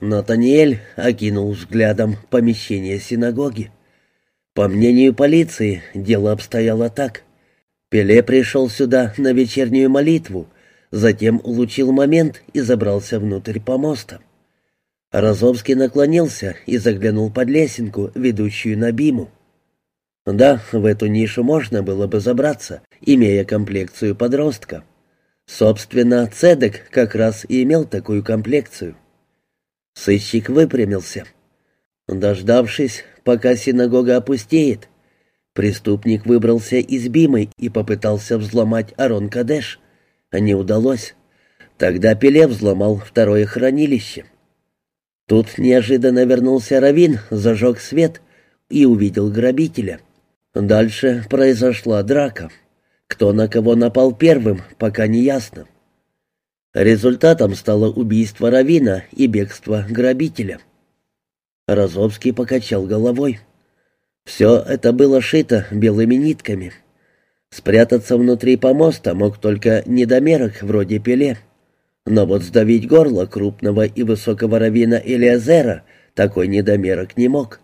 Натаниэль окинул взглядом помещение синагоги. По мнению полиции, дело обстояло так. Пеле пришел сюда на вечернюю молитву, затем улучил момент и забрался внутрь помоста. Розовский наклонился и заглянул под лесенку, ведущую на Биму. Да, в эту нишу можно было бы забраться, имея комплекцию подростка. Собственно, Цедек как раз и имел такую комплекцию. Сыщик выпрямился. Дождавшись, пока синагога опустеет, преступник выбрался из Бимы и попытался взломать Арон Кадеш. Не удалось. Тогда Пеле взломал второе хранилище. Тут неожиданно вернулся Равин, зажег свет и увидел грабителя. Дальше произошла драка. Кто на кого напал первым, пока не ясно. Результатом стало убийство Равина и бегство грабителя. Розовский покачал головой. Все это было шито белыми нитками. Спрятаться внутри помоста мог только недомерок вроде Пеле. Но вот сдавить горло крупного и высокого равина Элиазера такой недомерок не мог.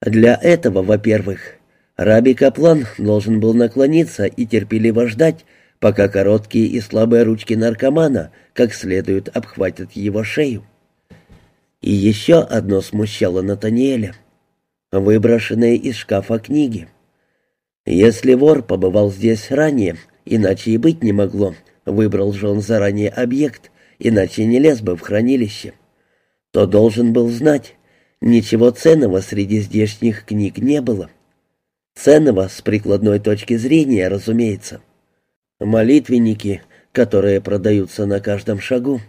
Для этого, во-первых, Раби Каплан должен был наклониться и терпеливо ждать, пока короткие и слабые ручки наркомана как следует обхватят его шею. И еще одно смущало Натаниэля. Выброшенные из шкафа книги. Если вор побывал здесь ранее, иначе и быть не могло, выбрал же он заранее объект, иначе не лез бы в хранилище, то должен был знать, ничего ценного среди здешних книг не было. — Ценного с прикладной точки зрения, разумеется. Молитвенники, которые продаются на каждом шагу,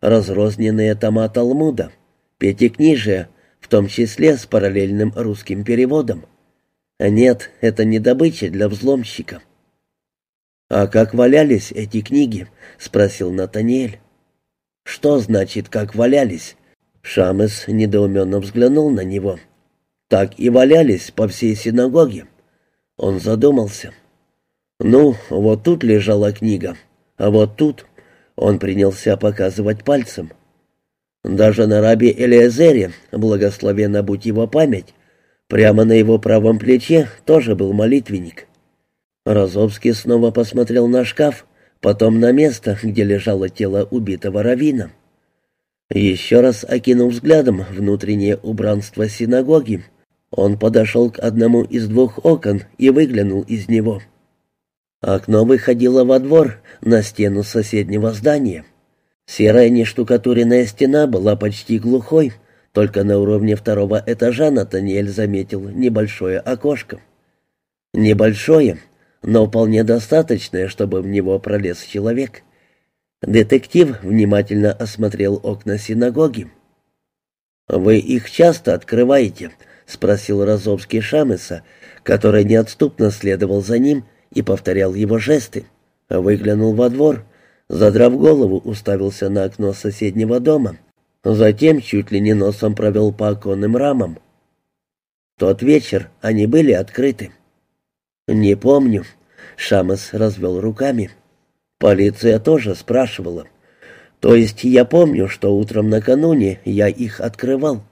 разрозненные тома Талмуда, пятикнижия, в том числе с параллельным русским переводом. Нет, это не добыча для взломщика. «А как валялись эти книги?» — спросил Натаниэль. «Что значит, как валялись?» Шамес недоуменно взглянул на него. «Так и валялись по всей синагоге. Он задумался. «Ну, вот тут лежала книга, а вот тут...» Он принялся показывать пальцем. Даже на рабе Элиазере, благословенно будь его память, прямо на его правом плече тоже был молитвенник. Розовский снова посмотрел на шкаф, потом на место, где лежало тело убитого равина. Еще раз окинув взглядом внутреннее убранство синагоги, он подошел к одному из двух окон и выглянул из него. Окно выходило во двор, на стену соседнего здания. Серая нештукатуренная стена была почти глухой, только на уровне второго этажа Натаниэль заметил небольшое окошко. Небольшое, но вполне достаточное, чтобы в него пролез человек. Детектив внимательно осмотрел окна синагоги. «Вы их часто открываете?» — спросил Розовский Шамеса, который неотступно следовал за ним и повторял его жесты. Выглянул во двор, задрав голову, уставился на окно соседнего дома. Затем чуть ли не носом провел по оконным рамам. Тот вечер они были открыты. «Не помню», — Шамес развел руками. «Полиция тоже спрашивала. То есть я помню, что утром накануне я их открывал.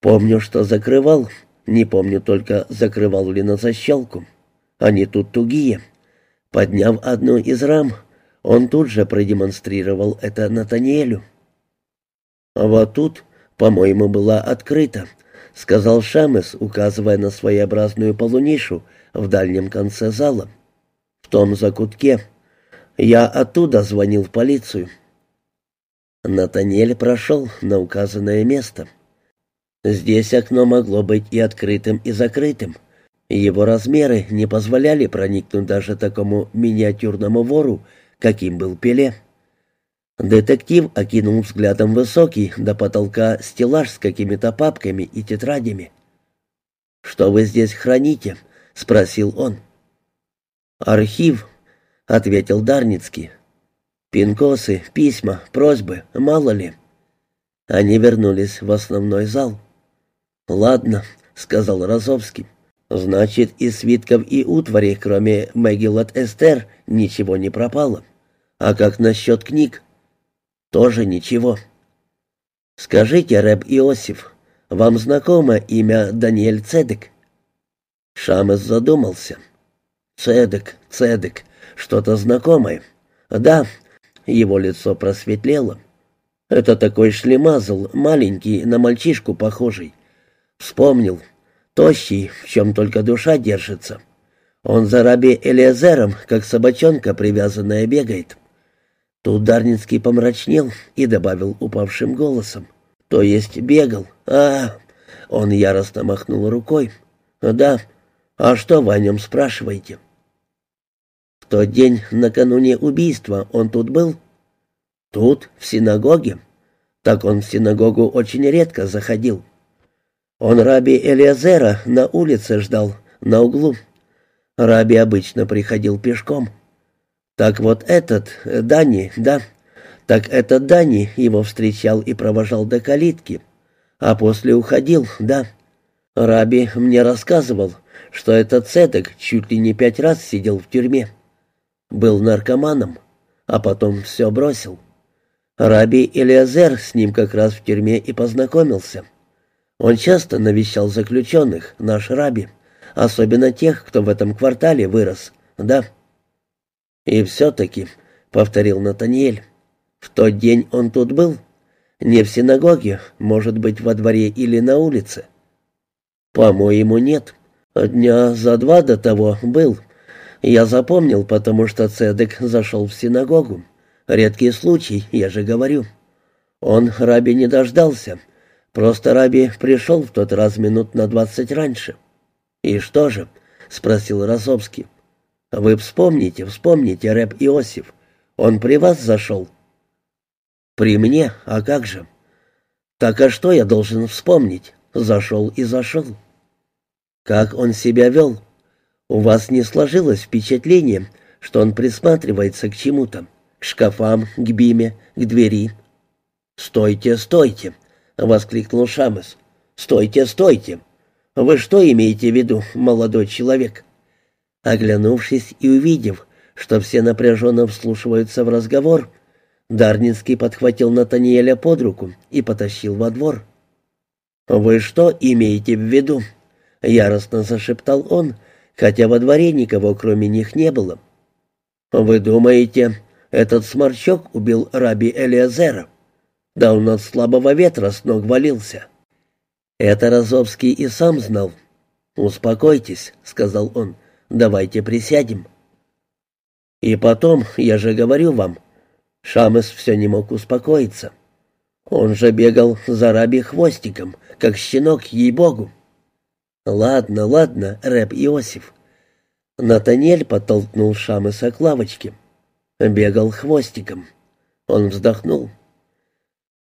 Помню, что закрывал, не помню только, закрывал ли на защелку. Они тут тугие. Подняв одну из рам, он тут же продемонстрировал это Натаниэлю. «А вот тут, по-моему, была открыта», — сказал Шамес, указывая на своеобразную полунишу в дальнем конце зала. «В том закутке. Я оттуда звонил в полицию». Натаниэль прошел на указанное место — Здесь окно могло быть и открытым, и закрытым. Его размеры не позволяли проникнуть даже такому миниатюрному вору, каким был Пеле. Детектив окинул взглядом высокий до потолка стеллаж с какими-то папками и тетрадями. «Что вы здесь храните?» — спросил он. «Архив», — ответил Дарницкий. «Пинкосы, письма, просьбы, мало ли». Они вернулись в основной зал. «Ладно», — сказал Розовский. «Значит, из свитков и утвари, кроме Мэгилот Эстер, ничего не пропало. А как насчет книг?» «Тоже ничего». «Скажите, рэб Иосиф, вам знакомо имя Даниэль Цедек?» Шамес задумался. «Цедек, Цедек, что-то знакомое. Да, его лицо просветлело. Это такой шлемазл, маленький, на мальчишку похожий. Вспомнил. Тощий, в чем только душа держится. Он за раби Элиазером, как собачонка привязанная, бегает. Тут Дарницкий помрачнел и добавил упавшим голосом. То есть бегал. А, он яростно махнул рукой. Да, а что вы о нем спрашиваете? В тот день, накануне убийства, он тут был? Тут, в синагоге. Так он в синагогу очень редко заходил. Он раби Элиазера на улице ждал, на углу. Раби обычно приходил пешком. Так вот этот, Дани, да, так этот Дани его встречал и провожал до калитки, а после уходил, да. Раби мне рассказывал, что этот Цедек чуть ли не пять раз сидел в тюрьме. Был наркоманом, а потом все бросил. Раби Элиазер с ним как раз в тюрьме и познакомился. Он часто навещал заключенных, наш раби, особенно тех, кто в этом квартале вырос, да. И все-таки, — повторил Натаниэль, — в тот день он тут был? Не в синагоге, может быть, во дворе или на улице? По-моему, нет. Дня за два до того был. Я запомнил, потому что Цедек зашел в синагогу. Редкий случай, я же говорю. Он раби не дождался, Просто Раби пришел в тот раз минут на двадцать раньше. «И что же?» — спросил Розовский. «Вы вспомните, вспомните, рэп Иосиф. Он при вас зашел?» «При мне? А как же?» «Так а что я должен вспомнить? Зашел и зашел». «Как он себя вел? У вас не сложилось впечатление, что он присматривается к чему-то, к шкафам, к биме, к двери?» «Стойте, стойте!» — воскликнул Шамес. «Стойте, стойте! Вы что имеете в виду, молодой человек?» Оглянувшись и увидев, что все напряженно вслушиваются в разговор, Дарнинский подхватил Натаниэля под руку и потащил во двор. «Вы что имеете в виду?» — яростно зашептал он, хотя во дворе никого кроме них не было. «Вы думаете, этот сморчок убил раби Элиазера?» Да он от слабого ветра с ног валился. Это Розовский и сам знал. «Успокойтесь», — сказал он, — «давайте присядем». И потом, я же говорю вам, Шамес все не мог успокоиться. Он же бегал за раби хвостиком, как щенок, ей-богу. «Ладно, ладно, рэп Иосиф». Натанель подтолкнул Шамеса к лавочке. Бегал хвостиком. Он вздохнул.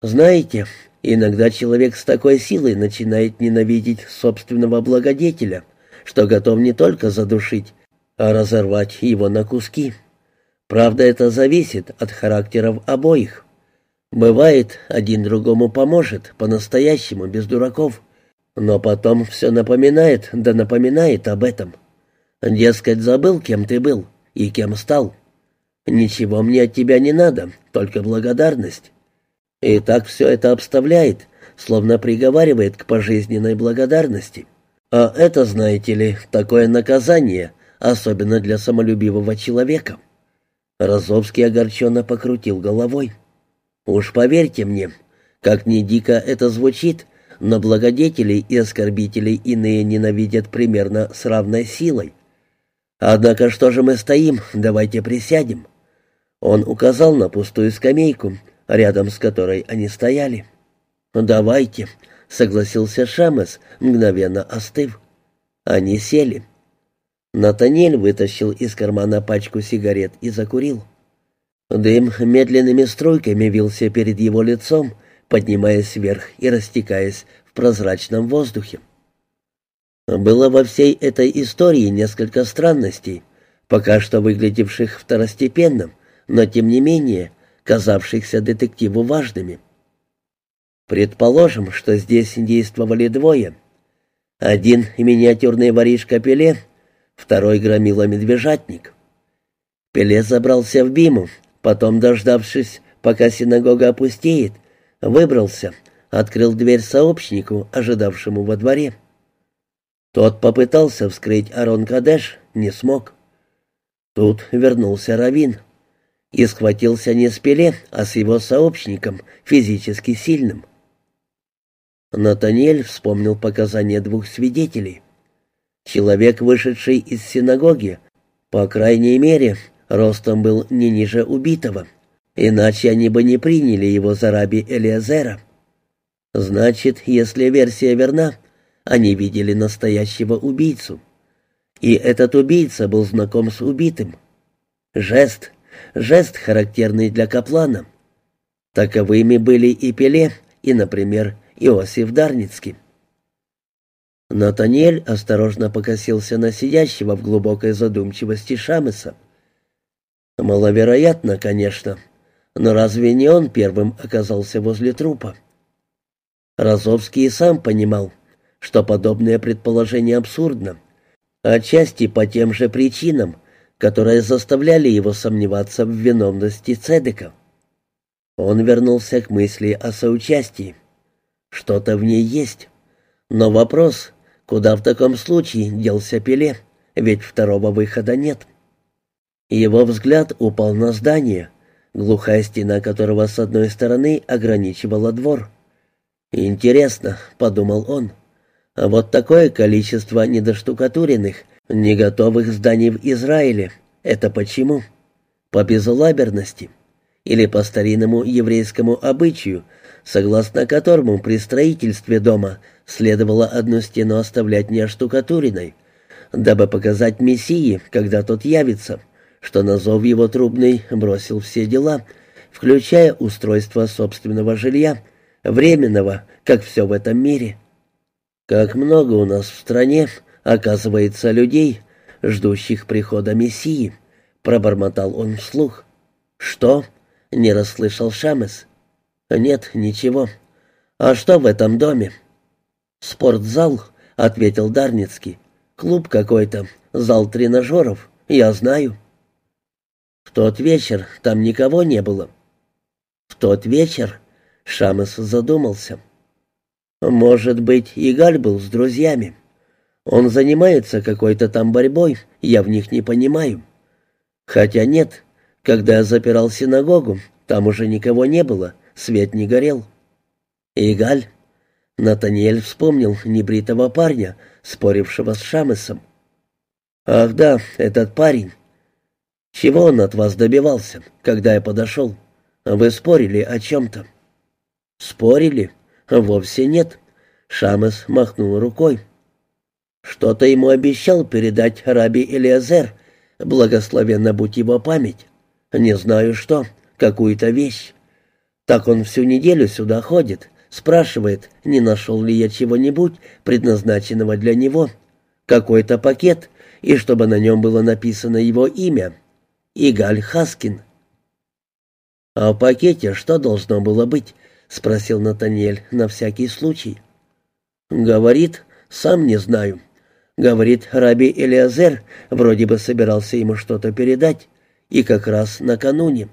Знаете, иногда человек с такой силой начинает ненавидеть собственного благодетеля, что готов не только задушить, а разорвать его на куски. Правда, это зависит от характеров обоих. Бывает, один другому поможет, по-настоящему, без дураков. Но потом все напоминает, да напоминает об этом. Дескать, забыл, кем ты был и кем стал. Ничего мне от тебя не надо, только благодарность. И так все это обставляет, словно приговаривает к пожизненной благодарности. А это, знаете ли, такое наказание, особенно для самолюбивого человека. Розовский огорченно покрутил головой. «Уж поверьте мне, как ни дико это звучит, но благодетелей и оскорбителей иные ненавидят примерно с равной силой. Однако что же мы стоим, давайте присядем». Он указал на пустую скамейку, рядом с которой они стояли. «Давайте», — согласился Шамес, мгновенно остыв. Они сели. Натанель вытащил из кармана пачку сигарет и закурил. Дым медленными струйками вился перед его лицом, поднимаясь вверх и растекаясь в прозрачном воздухе. Было во всей этой истории несколько странностей, пока что выглядевших второстепенным, но тем не менее казавшихся детективу важными. Предположим, что здесь действовали двое. Один — миниатюрный воришка Пеле, второй — громила-медвежатник. Пеле забрался в Биму, потом, дождавшись, пока синагога опустеет, выбрался, открыл дверь сообщнику, ожидавшему во дворе. Тот попытался вскрыть Арон Кадеш, не смог. Тут вернулся Равин и схватился не с Пеле, а с его сообщником, физически сильным. Натаниэль вспомнил показания двух свидетелей. Человек, вышедший из синагоги, по крайней мере, ростом был не ниже убитого, иначе они бы не приняли его за раби Элиазера. Значит, если версия верна, они видели настоящего убийцу. И этот убийца был знаком с убитым. Жест, жест, характерный для Каплана. Таковыми были и Пеле, и, например, Иосиф Дарницкий. Натаниэль осторожно покосился на сидящего в глубокой задумчивости Шамеса. Маловероятно, конечно, но разве не он первым оказался возле трупа? Розовский и сам понимал, что подобное предположение абсурдно, отчасти по тем же причинам, которые заставляли его сомневаться в виновности Цедека. Он вернулся к мысли о соучастии. Что-то в ней есть. Но вопрос, куда в таком случае делся Пеле, ведь второго выхода нет. Его взгляд упал на здание, глухая стена которого с одной стороны ограничивала двор. «Интересно», — подумал он, — «а вот такое количество недоштукатуренных, не готовых зданий в Израиле. Это почему? По безалаберности? Или по старинному еврейскому обычаю, согласно которому при строительстве дома следовало одну стену оставлять неоштукатуренной, дабы показать Мессии, когда тот явится, что на зов его трубный бросил все дела, включая устройство собственного жилья, временного, как все в этом мире. Как много у нас в стране, оказывается, людей, ждущих прихода Мессии, пробормотал он вслух. Что? не расслышал Шамес. «Нет, ничего. А что в этом доме?» «Спортзал», — ответил Дарницкий. «Клуб какой-то, зал тренажеров, я знаю». «В тот вечер там никого не было». «В тот вечер?» — Шамес задумался. «Может быть, Игаль был с друзьями. Он занимается какой-то там борьбой, я в них не понимаю. Хотя нет, когда я запирал синагогу, там уже никого не было, свет не горел. Игаль. Натаниэль вспомнил небритого парня, спорившего с Шамесом. «Ах да, этот парень. Чего он от вас добивался, когда я подошел? Вы спорили о чем-то?» «Спорили? Вовсе нет». Шамес махнул рукой. «Что-то ему обещал передать раби Элиазер, благословенно будь его память. Не знаю что, какую-то вещь. Так он всю неделю сюда ходит, спрашивает, не нашел ли я чего-нибудь, предназначенного для него. Какой-то пакет, и чтобы на нем было написано его имя. Игаль Хаскин. «А в пакете что должно было быть?» — спросил Натаниэль на всякий случай. «Говорит, сам не знаю. Говорит, раби Элиазер вроде бы собирался ему что-то передать, и как раз накануне».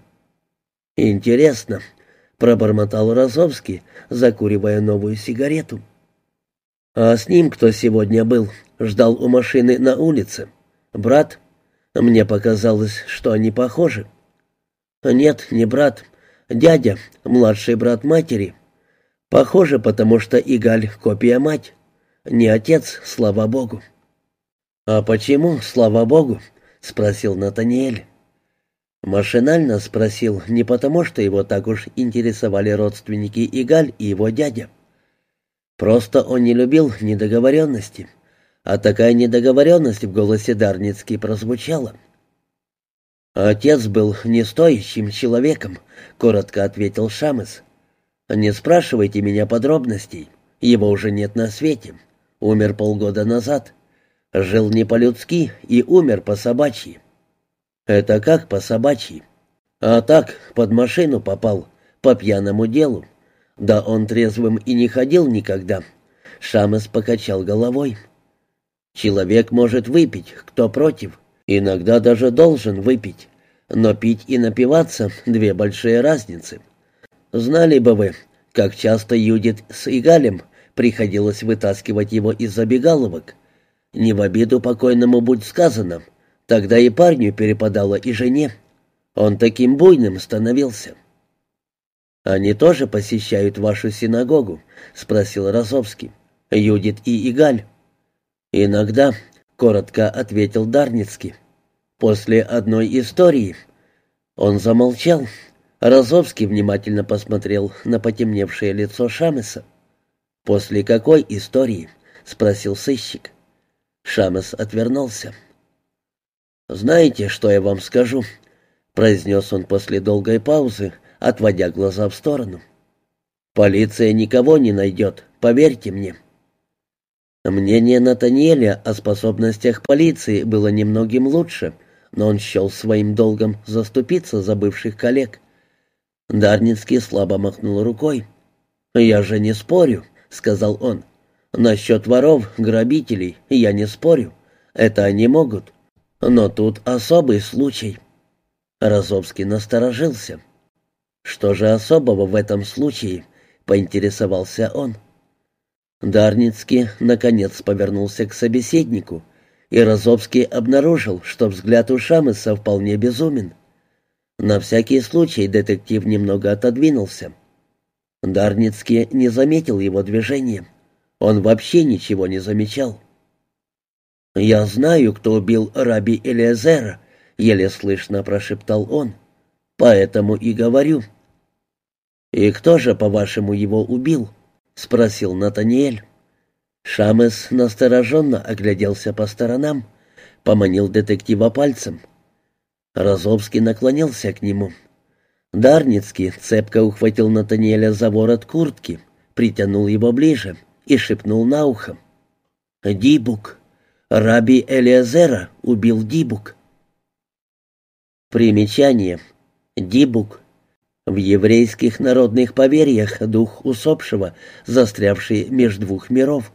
«Интересно», — пробормотал Розовский, закуривая новую сигарету. «А с ним кто сегодня был? Ждал у машины на улице? Брат? Мне показалось, что они похожи». «Нет, не брат. Дядя, младший брат матери. Похоже, потому что Игаль — копия мать. Не отец, слава богу». «А почему, слава богу?» — спросил Натаниэль. Машинально спросил не потому, что его так уж интересовали родственники Игаль и его дядя. Просто он не любил недоговоренности, а такая недоговоренность в голосе Дарницки прозвучала. «Отец был не стоящим человеком», — коротко ответил Шамес. «Не спрашивайте меня подробностей. Его уже нет на свете. Умер полгода назад. Жил не по-людски и умер по-собачьи. «Это как по собачьи?» «А так, под машину попал, по пьяному делу. Да он трезвым и не ходил никогда». Шамес покачал головой. «Человек может выпить, кто против. Иногда даже должен выпить. Но пить и напиваться — две большие разницы. Знали бы вы, как часто Юдит с Игалем приходилось вытаскивать его из забегаловок. Не в обиду покойному будь сказано, тогда и парню перепадало, и жене. Он таким буйным становился. «Они тоже посещают вашу синагогу?» — спросил Розовский. «Юдит и Игаль». «Иногда», — коротко ответил Дарницкий. «После одной истории». Он замолчал. Розовский внимательно посмотрел на потемневшее лицо Шамеса. «После какой истории?» — спросил сыщик. Шамес отвернулся. «Знаете, что я вам скажу?» — произнес он после долгой паузы, отводя глаза в сторону. «Полиция никого не найдет, поверьте мне». Мнение Натаниэля о способностях полиции было немногим лучше, но он счел своим долгом заступиться за бывших коллег. Дарницкий слабо махнул рукой. «Я же не спорю», — сказал он. «Насчет воров, грабителей я не спорю. Это они могут. Но тут особый случай». Розовский насторожился. «Что же особого в этом случае?» — поинтересовался он. Дарницкий, наконец, повернулся к собеседнику, и Розовский обнаружил, что взгляд у Шамеса вполне безумен. На всякий случай детектив немного отодвинулся. Дарницкий не заметил его движения. Он вообще ничего не замечал. «Я знаю, кто убил раби Элиезера», — еле слышно прошептал он. «Поэтому и говорю». «И кто же, по-вашему, его убил?» — спросил Натаниэль. Шамес настороженно огляделся по сторонам, поманил детектива пальцем. Розовский наклонился к нему. Дарницкий цепко ухватил Натаниэля за ворот куртки, притянул его ближе и шепнул на ухо. «Дибук! Раби Элиазера убил Дибук!» Примечание. Дибук в еврейских народных поверьях дух усопшего, застрявший между двух миров.